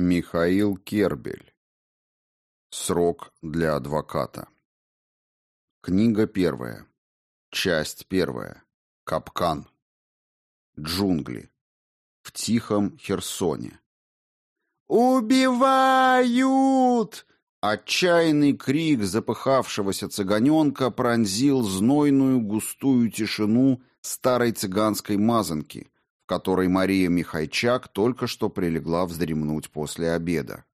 Михаил Кербель. Срок для адвоката. Книга первая. Часть первая. Капкан. Джунгли. В тихом Херсоне. «Убивают!» Отчаянный крик запыхавшегося цыганенка пронзил знойную густую тишину старой цыганской мазанки — которой Мария Михайчак только что прилегла вздремнуть после обеда.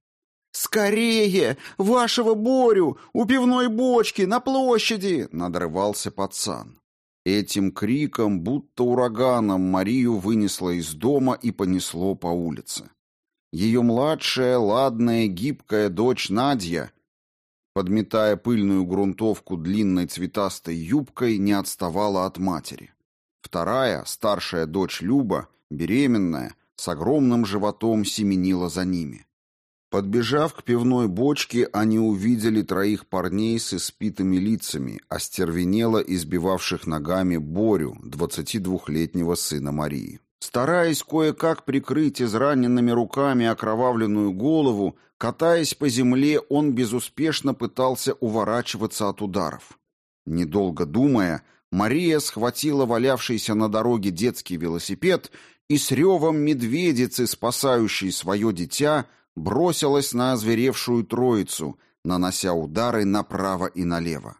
«Скорее! Вашего Борю! У пивной бочки! На площади!» — надрывался пацан. Этим криком, будто ураганом, Марию вынесло из дома и понесло по улице. Ее младшая, ладная, гибкая дочь Надя, подметая пыльную грунтовку длинной цветастой юбкой, не отставала от матери. Вторая, старшая дочь Люба, беременная, с огромным животом семенила за ними. Подбежав к пивной бочке, они увидели троих парней с испитыми лицами, остервенело избивавших ногами Борю, 22-летнего сына Марии. Стараясь кое-как прикрыть израненными руками окровавленную голову, катаясь по земле, он безуспешно пытался уворачиваться от ударов. Недолго думая, Мария схватила валявшийся на дороге детский велосипед и с ревом медведицы, спасающей свое дитя, бросилась на озверевшую троицу, нанося удары направо и налево.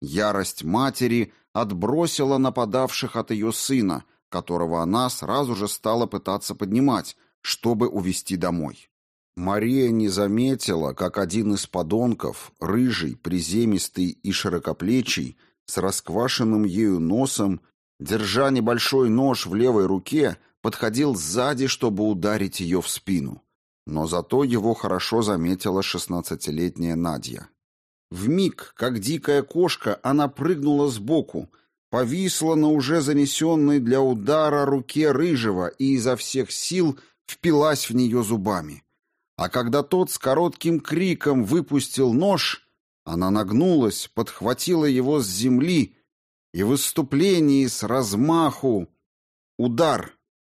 Ярость матери отбросила нападавших от ее сына, которого она сразу же стала пытаться поднимать, чтобы увести домой. Мария не заметила, как один из подонков, рыжий, приземистый и широкоплечий, с расквашенным ею носом, держа небольшой нож в левой руке, подходил сзади, чтобы ударить ее в спину. Но зато его хорошо заметила шестнадцатилетняя Надя. В миг, как дикая кошка, она прыгнула сбоку, повисла на уже занесенной для удара руке рыжего и изо всех сил впилась в нее зубами. А когда тот с коротким криком выпустил нож, она нагнулась, подхватила его с земли и в выступлении с размаху удар.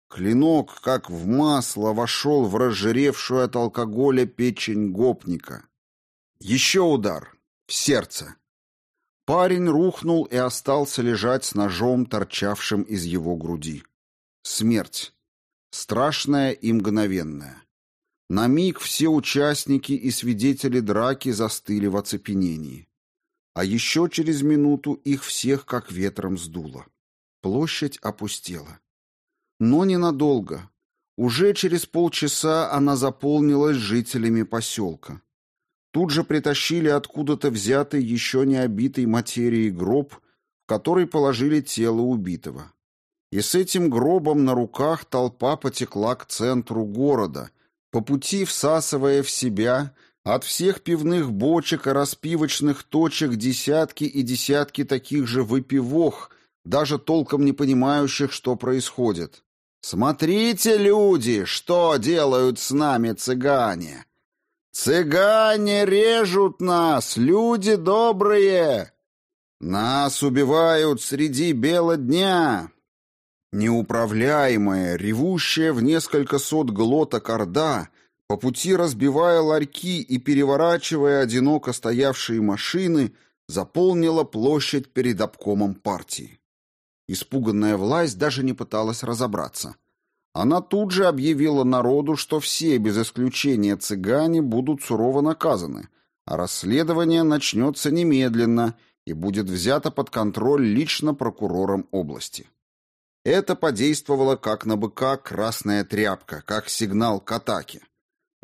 Клинок, как в масло, вошел в разжиревшую от алкоголя печень гопника. Еще удар. В сердце. Парень рухнул и остался лежать с ножом, торчавшим из его груди. Смерть. Страшная и мгновенная. На миг все участники и свидетели драки застыли в оцепенении. А еще через минуту их всех как ветром сдуло. Площадь опустела. Но ненадолго. Уже через полчаса она заполнилась жителями поселка. Тут же притащили откуда-то взятый еще не обитый материей гроб, в который положили тело убитого. И с этим гробом на руках толпа потекла к центру города, по пути всасывая в себя от всех пивных бочек и распивочных точек десятки и десятки таких же выпивох, даже толком не понимающих, что происходит. «Смотрите, люди, что делают с нами цыгане! Цыгане режут нас, люди добрые! Нас убивают среди бела дня!» Неуправляемая, ревущая в несколько сот глоток орда, по пути разбивая ларьки и переворачивая одиноко стоявшие машины, заполнила площадь перед обкомом партии. Испуганная власть даже не пыталась разобраться. Она тут же объявила народу, что все, без исключения цыгане, будут сурово наказаны, а расследование начнется немедленно и будет взято под контроль лично прокурором области. Это подействовало как на быка красная тряпка, как сигнал к атаке.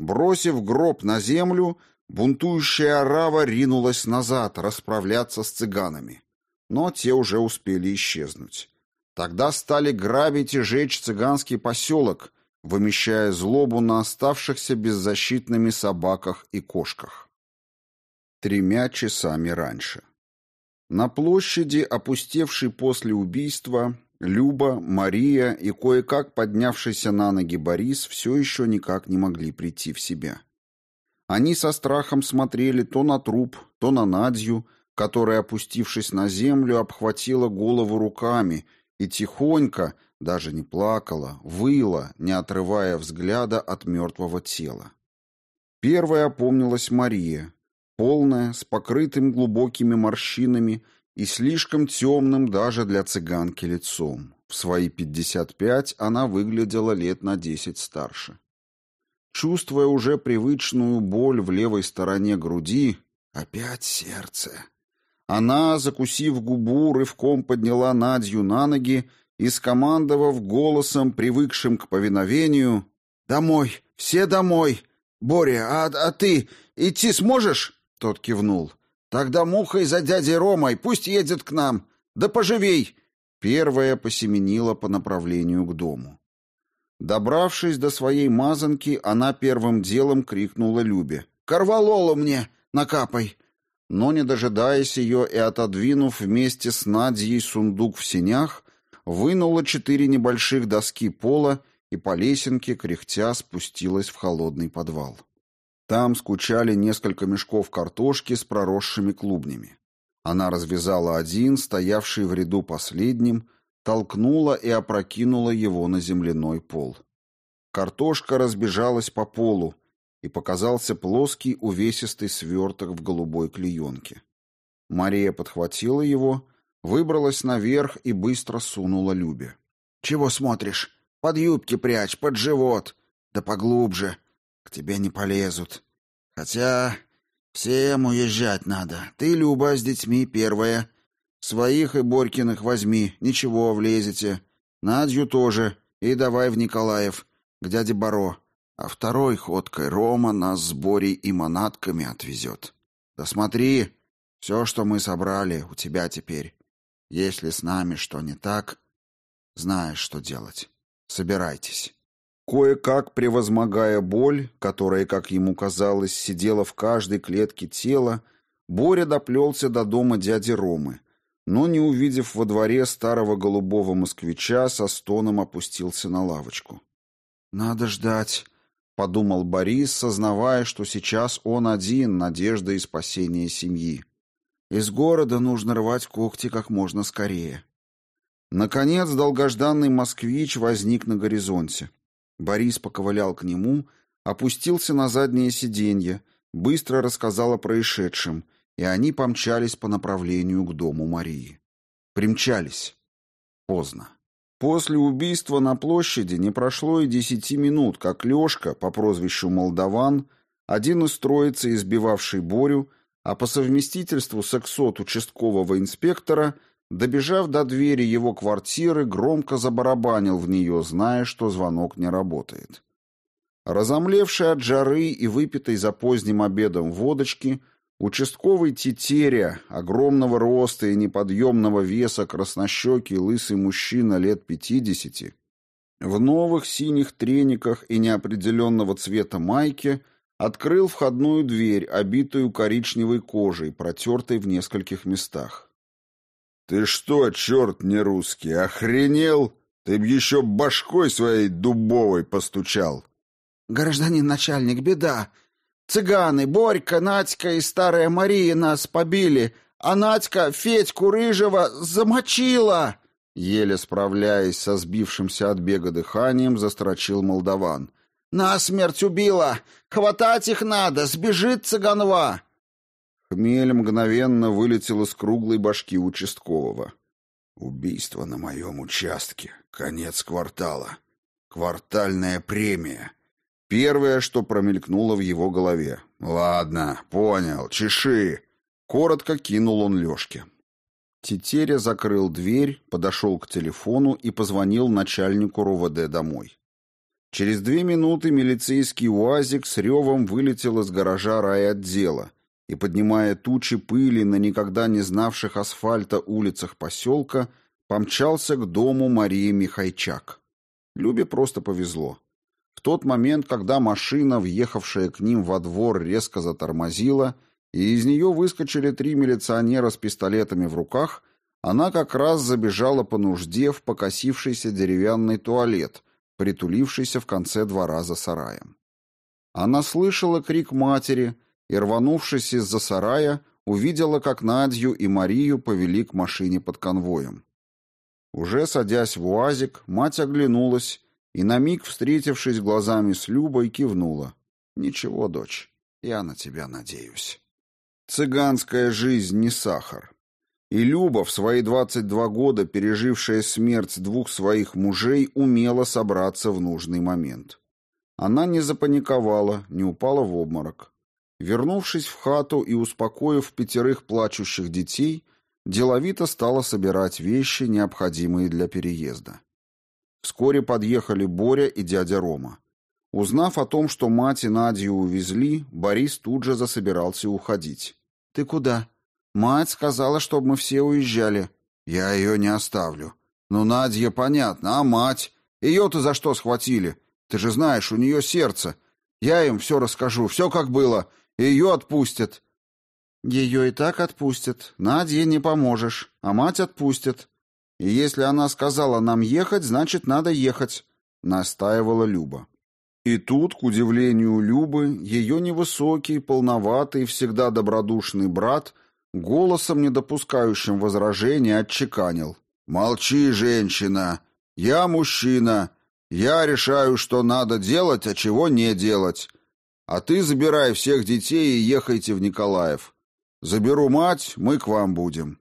Бросив гроб на землю, бунтующая арава ринулась назад расправляться с цыганами. Но те уже успели исчезнуть. Тогда стали грабить и жечь цыганский поселок, вымещая злобу на оставшихся беззащитными собаках и кошках. Тремя часами раньше. На площади, опустевшей после убийства, Люба, Мария и кое-как поднявшийся на ноги Борис все еще никак не могли прийти в себя. Они со страхом смотрели то на труп, то на Надью, которая, опустившись на землю, обхватила голову руками и тихонько, даже не плакала, выла, не отрывая взгляда от мертвого тела. Первая опомнилась Мария, полная, с покрытым глубокими морщинами и слишком темным даже для цыганки лицом. В свои пятьдесят пять она выглядела лет на десять старше. Чувствуя уже привычную боль в левой стороне груди, опять сердце. Она, закусив губу, рывком подняла Надю на ноги и, скомандовав голосом, привыкшим к повиновению, «Домой! Все домой! Боря, а, а ты идти сможешь?» Тот кивнул. «Тогда мухой за дядей Ромой, пусть едет к нам. Да поживей!» Первая посеменила по направлению к дому. Добравшись до своей мазанки, она первым делом крикнула Любе. «Корвалолу мне! Накапай!» Но, не дожидаясь ее и отодвинув вместе с Надьей сундук в сенях, вынула четыре небольших доски пола и по лесенке, кряхтя, спустилась в холодный подвал. Там скучали несколько мешков картошки с проросшими клубнями. Она развязала один, стоявший в ряду последним, толкнула и опрокинула его на земляной пол. Картошка разбежалась по полу, и показался плоский увесистый сверток в голубой клеенке. Мария подхватила его, выбралась наверх и быстро сунула Любе. «Чего смотришь? Под юбки прячь, под живот. Да поглубже. К тебе не полезут. Хотя всем уезжать надо. Ты, Люба, с детьми первая. Своих и Борькиных возьми, ничего, влезете. Надю тоже. И давай в Николаев, к дяде Баро. А второй ходкой Рома нас с Борей и манатками отвезет. Да смотри, все, что мы собрали, у тебя теперь. Если с нами что не так, знаешь, что делать. Собирайтесь. Кое-как превозмогая боль, которая, как ему казалось, сидела в каждой клетке тела, Боря доплелся до дома дяди Ромы, но, не увидев во дворе старого голубого москвича, со стоном опустился на лавочку. «Надо ждать», — подумал Борис, сознавая, что сейчас он один, надежда и спасение семьи. «Из города нужно рвать когти как можно скорее». Наконец, долгожданный москвич возник на горизонте. Борис поковылял к нему, опустился на заднее сиденье, быстро рассказал о происшедшем — и они помчались по направлению к дому Марии. Примчались. Поздно. После убийства на площади не прошло и десяти минут, как Лешка, по прозвищу Молдаван, один из троицы, избивавший Борю, а по совместительству сексот участкового инспектора, добежав до двери его квартиры, громко забарабанил в нее, зная, что звонок не работает. Разомлевший от жары и выпитой за поздним обедом водочки, Участковый тетеря, огромного роста и неподъемного веса, краснощекий лысый мужчина лет пятидесяти, в новых синих трениках и неопределенного цвета майке, открыл входную дверь, обитую коричневой кожей, протертой в нескольких местах. «Ты что, черт не русский, охренел? Ты б еще башкой своей дубовой постучал!» «Гражданин начальник, беда!» Цыганы, Борька, Надька и старая Мария нас побили, а Надька Федьку Рыжего замочила!» Еле справляясь со сбившимся от бега дыханием, застрочил молдаван. «Насмерть убила! Хватать их надо! Сбежит цыганва!» Хмель мгновенно вылетел из круглой башки участкового. «Убийство на моем участке. Конец квартала. Квартальная премия. Первое, что промелькнуло в его голове. «Ладно, понял, чеши!» Коротко кинул он Лешке. Тетеря закрыл дверь, подошел к телефону и позвонил начальнику РУВД домой. Через две минуты милицейский УАЗик с ревом вылетел из гаража райотдела и, поднимая тучи пыли на никогда не знавших асфальта улицах поселка, помчался к дому Марии Михайчак. Любе просто повезло. В тот момент, когда машина, въехавшая к ним во двор, резко затормозила, и из нее выскочили три милиционера с пистолетами в руках, она как раз забежала по нужде в покосившийся деревянный туалет, притулившийся в конце двора за сараем. Она слышала крик матери и, рванувшись из-за сарая, увидела, как Надю и Марию повели к машине под конвоем. Уже садясь в уазик, мать оглянулась и на миг, встретившись глазами с Любой, кивнула. «Ничего, дочь, Я на тебя надеюсь. Цыганская жизнь не сахар. И Люба, в свои 22 года пережившая смерть двух своих мужей, умела собраться в нужный момент. Она не запаниковала, не упала в обморок. Вернувшись в хату и успокоив пятерых плачущих детей, деловито стала собирать вещи, необходимые для переезда. Вскоре подъехали Боря и дядя Рома. Узнав о том, что мать и Надю увезли, Борис тут же засобирался уходить. «Ты куда?» «Мать сказала, чтобы мы все уезжали». «Я ее не оставлю». «Ну, Надя, понятно, а мать? Ее-то за что схватили? Ты же знаешь, у нее сердце. Я им все расскажу, все как было, ее отпустят». «Ее и так отпустят. Наде не поможешь, а мать отпустят. И если она сказала нам ехать, значит, надо ехать», — настаивала Люба. И тут, к удивлению Любы, ее невысокий, полноватый, всегда добродушный брат голосом, не допускающим возражения, отчеканил. «Молчи, женщина! Я мужчина! Я решаю, что надо делать, а чего не делать. А ты забирай всех детей и ехайте в Николаев. Заберу мать, мы к вам будем».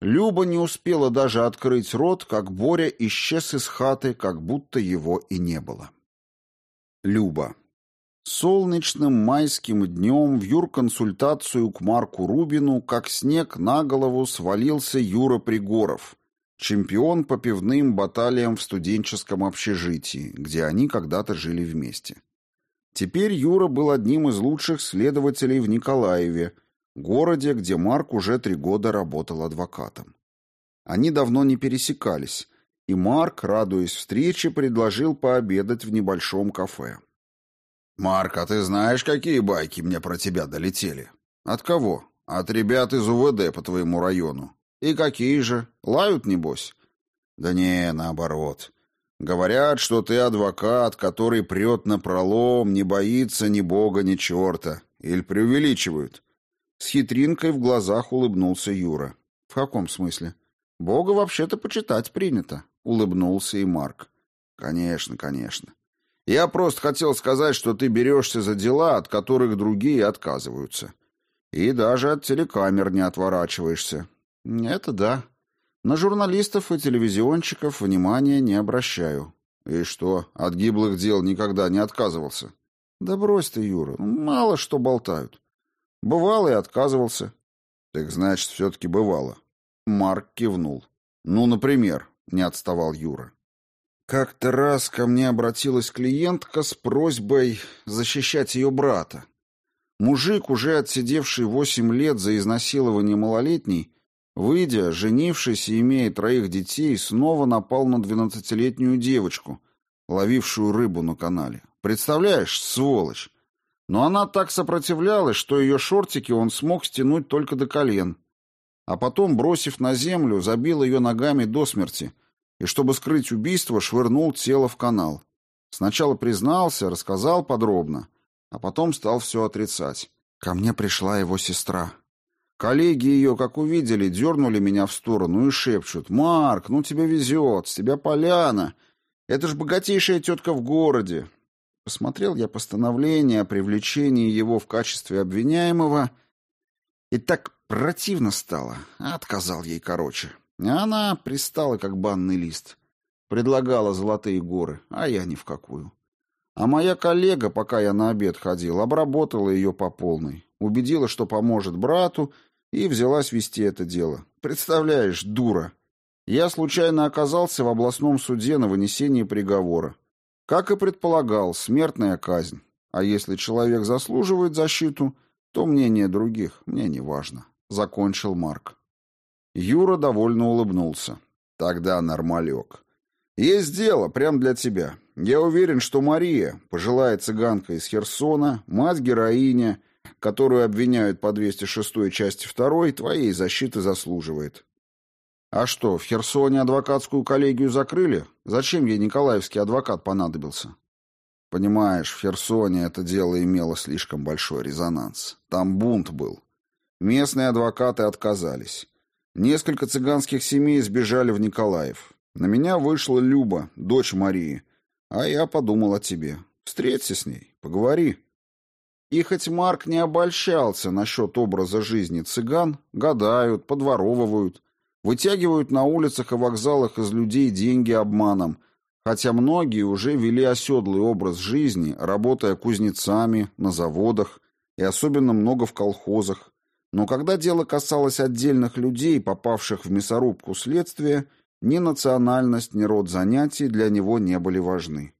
Люба не успела даже открыть рот, как Боря исчез из хаты, как будто его и не было. Люба. Солнечным майским днем в юрконсультацию к Марку Рубину, как снег на голову, свалился Юра Пригоров, чемпион по пивным баталиям в студенческом общежитии, где они когда-то жили вместе. Теперь Юра был одним из лучших следователей в Николаеве, городе, где Марк уже три года работал адвокатом. Они давно не пересекались, и Марк, радуясь встрече, предложил пообедать в небольшом кафе. «Марк, а ты знаешь, какие байки мне про тебя долетели?» «От кого?» «От ребят из УВД по твоему району». «И какие же? Лают, небось?» «Да не, наоборот. Говорят, что ты адвокат, который прет на пролом, не боится ни бога, ни черта. Или преувеличивают?» С хитринкой в глазах улыбнулся Юра. «В каком смысле?» «Бога вообще-то почитать принято», — улыбнулся и Марк. «Конечно, конечно. Я просто хотел сказать, что ты берешься за дела, от которых другие отказываются. И даже от телекамер не отворачиваешься. Это да. На журналистов и телевизионщиков внимания не обращаю. И что, от гиблых дел никогда не отказывался? Да брось ты, Юра, мало что болтают. Бывало и отказывался. Так значит, все-таки бывало. Марк кивнул. Ну, например, не отставал Юра. Как-то раз ко мне обратилась клиентка с просьбой защищать ее брата. Мужик, уже отсидевший восемь лет за изнасилование малолетней, выйдя, женившись и имея троих детей, снова напал на двенадцатилетнюю девочку, ловившую рыбу на канале. Представляешь, сволочь! Но она так сопротивлялась, что ее шортики он смог стянуть только до колен. А потом, бросив на землю, забил ее ногами до смерти и, чтобы скрыть убийство, швырнул тело в канал. Сначала признался, рассказал подробно, а потом стал все отрицать. Ко мне пришла его сестра. Коллеги ее, как увидели, дернули меня в сторону и шепчут. «Марк, ну тебе везет, с тебя поляна. Это ж богатейшая тетка в городе». Посмотрел я постановление о привлечении его в качестве обвиняемого, и так противно стало. Отказал ей короче. Она пристала, как банный лист. Предлагала золотые горы, а я ни в какую. А моя коллега, пока я на обед ходил, обработала ее по полной. Убедила, что поможет брату, и взялась вести это дело. Представляешь, дура. Я случайно оказался в областном суде на вынесении приговора. Как и предполагал, смертная казнь. А если человек заслуживает защиту, то мнение других мне не важно. Закончил Марк. Юра довольно улыбнулся. Тогда нормалек. Есть дело, прям для тебя. Я уверен, что Мария, пожилая цыганка из Херсона, мать-героиня, которую обвиняют по 206 части 2, твоей защиты заслуживает. А что, в Херсоне адвокатскую коллегию закрыли? Зачем ей николаевский адвокат понадобился? Понимаешь, в Херсоне это дело имело слишком большой резонанс. Там бунт был. Местные адвокаты отказались. Несколько цыганских семей сбежали в Николаев. На меня вышла Люба, дочь Марии. А я подумал о тебе. Встреться с ней, поговори. И хоть Марк не обольщался насчет образа жизни цыган, гадают, подворовывают, вытягивают на улицах и вокзалах из людей деньги обманом, хотя многие уже вели оседлый образ жизни, работая кузнецами, на заводах и особенно много в колхозах, но когда дело касалось отдельных людей, попавших в мясорубку следствия, ни национальность, ни род занятий для него не были важны.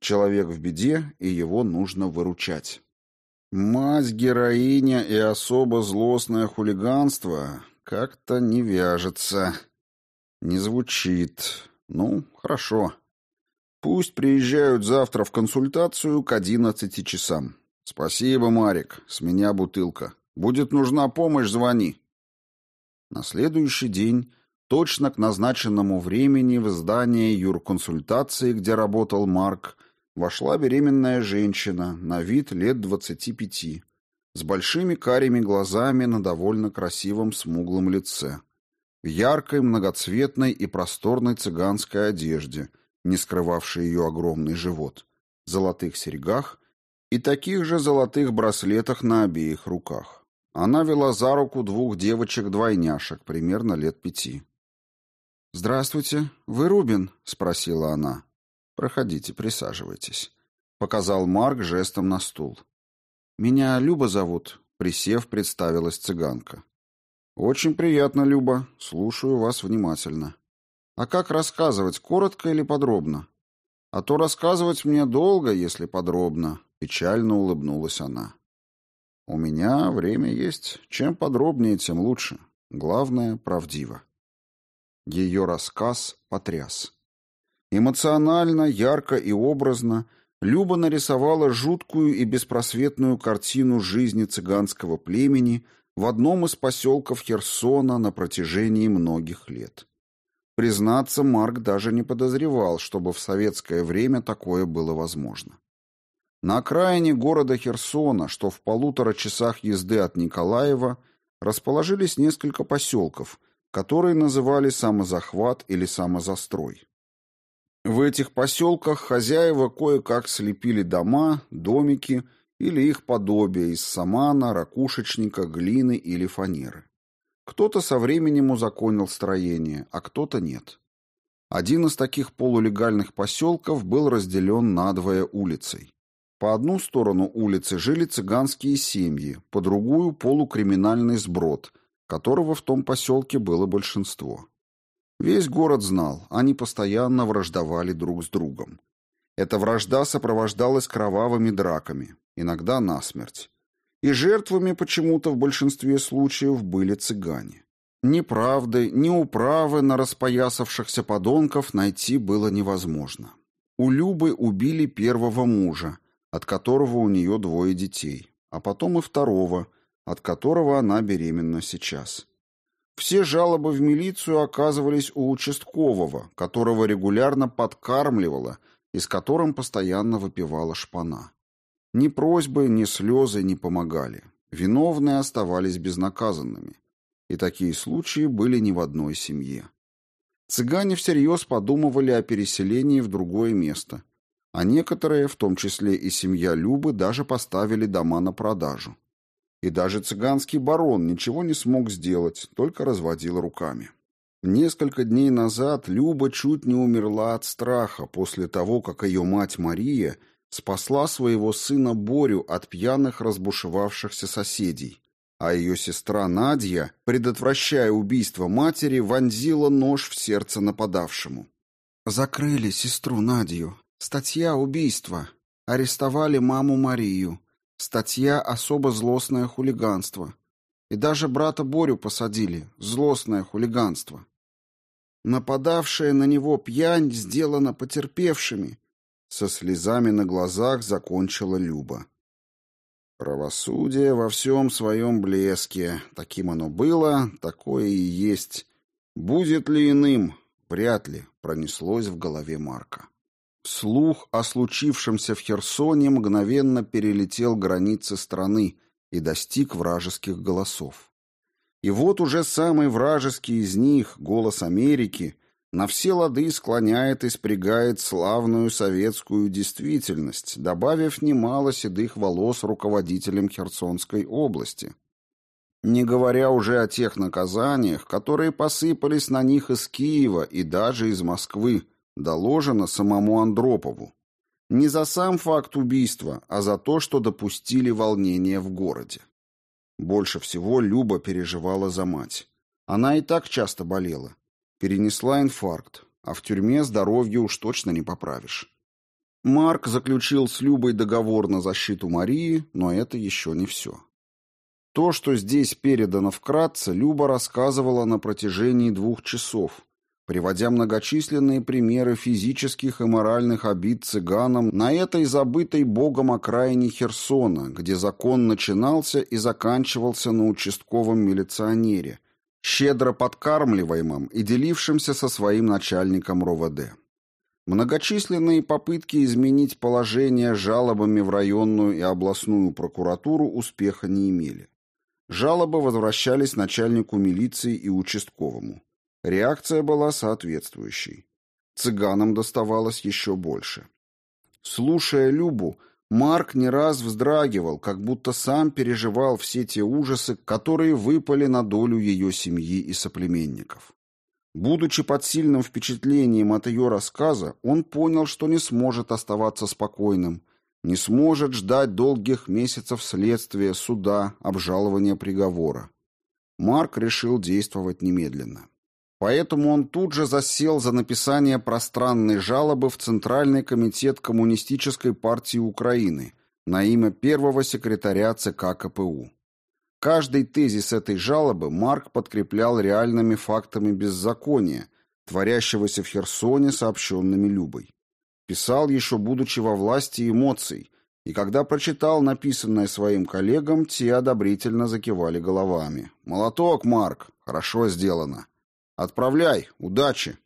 Человек в беде, и его нужно выручать. Мать, героиня и особо злостное хулиганство как-то не вяжется. Не звучит. Ну, хорошо. Пусть приезжают завтра в консультацию к одиннадцати часам. Спасибо, Марик, с меня бутылка. Будет нужна помощь, звони. На следующий день, точно к назначенному времени, в здание юрконсультации, где работал Марк, вошла беременная женщина, на вид лет двадцати пяти, с большими карими глазами на довольно красивом смуглом лице, в яркой, многоцветной и просторной цыганской одежде, не скрывавшей ее огромный живот, золотых серьгах и таких же золотых браслетах на обеих руках. Она вела за руку двух девочек-двойняшек, примерно лет пяти. «Здравствуйте, вы Рубин?» — спросила она. «Проходите, присаживайтесь», — показал Марк жестом на стул. «Меня Люба зовут», — присев, представилась цыганка. «Очень приятно, Люба. Слушаю вас внимательно. А как рассказывать, коротко или подробно? А то рассказывать мне долго, если подробно», — печально улыбнулась она. У меня время есть. Чем подробнее, тем лучше. Главное, правдиво. Ее рассказ потряс. Эмоционально, ярко и образно Люба нарисовала жуткую и беспросветную картину жизни цыганского племени в одном из поселков Херсона на протяжении многих лет. Признаться, Марк даже не подозревал, чтобы в советское время такое было возможно. На окраине города Херсона, что в полутора часах езды от Николаева, расположились несколько поселков, которые называли самозахват или самозастрой. В этих поселках хозяева кое-как слепили дома, домики или их подобия из самана, ракушечника, глины или фанеры. Кто-то со временем узаконил строение, а кто-то нет. Один из таких полулегальных поселков был разделен надвое улицей. По одну сторону улицы жили цыганские семьи, по другую – полукриминальный сброд, которого в том поселке было большинство. Весь город знал, они постоянно враждовали друг с другом. Эта вражда сопровождалась кровавыми драками, иногда насмерть. И жертвами почему-то в большинстве случаев были цыгане. Ни правды, ни управы на распоясавшихся подонков найти было невозможно. У Любы убили первого мужа, от которого у нее двое детей, а потом и второго, от которого она беременна сейчас. Все жалобы в милицию оказывались у участкового, которого регулярно подкармливала и с которым постоянно выпивала шпана. Ни просьбы, ни слезы не помогали. Виновные оставались безнаказанными. И такие случаи были не в одной семье. Цыгане всерьез подумывали о переселении в другое место, а некоторые, в том числе и семья Любы, даже поставили дома на продажу. И даже цыганский барон ничего не смог сделать, только разводил руками. Несколько дней назад Люба чуть не умерла от страха после того, как ее мать Мария спасла своего сына Борю от пьяных разбушевавшихся соседей, а ее сестра Надя, предотвращая убийство матери, вонзила нож в сердце нападавшему. «Закрыли сестру Надю, Статья «Убийство». Арестовали маму Марию. Статья «Особо злостное хулиганство». И даже брата Борю посадили. Злостное хулиганство. Нападавшая на него пьянь сделана потерпевшими. Со слезами на глазах закончила Люба. Правосудие во всем своем блеске. Таким оно было, такое и есть. Будет ли иным? Вряд ли, пронеслось в голове Марка. Слух о случившемся в Херсоне мгновенно перелетел границы страны и достиг вражеских голосов. И вот уже самый вражеский из них, голос Америки, на все лады склоняет и спрягает славную советскую действительность, добавив немало седых волос руководителям Херсонской области. Не говоря уже о тех наказаниях, которые посыпались на них из Киева и даже из Москвы, доложено самому Андропову. Не за сам факт убийства, а за то, что допустили волнение в городе. Больше всего Люба переживала за мать. Она и так часто болела. Перенесла инфаркт, а в тюрьме здоровье уж точно не поправишь. Марк заключил с Любой договор на защиту Марии, но это еще не все. То, что здесь передано вкратце, Люба рассказывала на протяжении двух часов, приводя многочисленные примеры физических и моральных обид цыганам на этой забытой богом окраине Херсона, где закон начинался и заканчивался на участковом милиционере, щедро подкармливаемом и делившемся со своим начальником РОВД. Многочисленные попытки изменить положение жалобами в районную и областную прокуратуру успеха не имели. Жалобы возвращались начальнику милиции и участковому. Реакция была соответствующей. Цыганам доставалось еще больше. Слушая Любу, Марк не раз вздрагивал, как будто сам переживал все те ужасы, которые выпали на долю ее семьи и соплеменников. Будучи под сильным впечатлением от ее рассказа, он понял, что не сможет оставаться спокойным, не сможет ждать долгих месяцев следствия, суда, обжалования приговора. Марк решил действовать немедленно. Поэтому он тут же засел за написание пространной жалобы в Центральный комитет Коммунистической партии Украины на имя первого секретаря ЦК КПУ. Каждый тезис этой жалобы Марк подкреплял реальными фактами беззакония, творящегося в Херсоне сообщенными Любой. Писал еще будучи во власти эмоций, и когда прочитал написанное своим коллегам, те одобрительно закивали головами. «Молоток, Марк! Хорошо сделано!» Отправляй, удачи.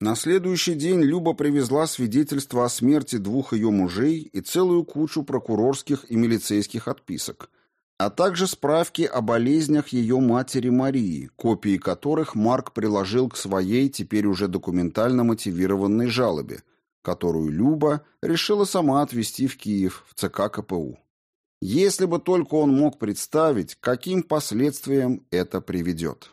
На следующий день Люба привезла свидетельство о смерти двух ее мужей и целую кучу прокурорских и милицейских отписок, а также справки о болезнях ее матери Марии, копии которых Марк приложил к своей теперь уже документально мотивированной жалобе, которую Люба решила сама отвезти в Киев в ЦК КПУ. Если бы только он мог представить, каким последствиям это приведет.